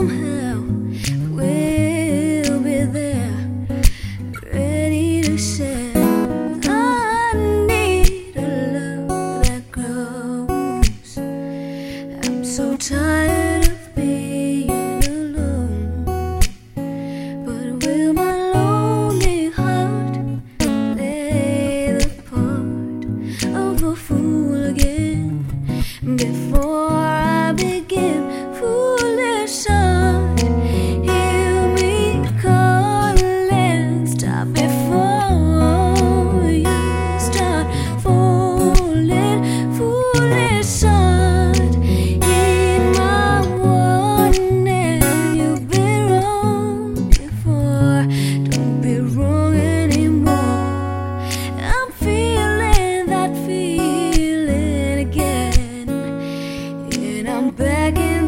somehow we'll be there, ready to say. And I'm begging.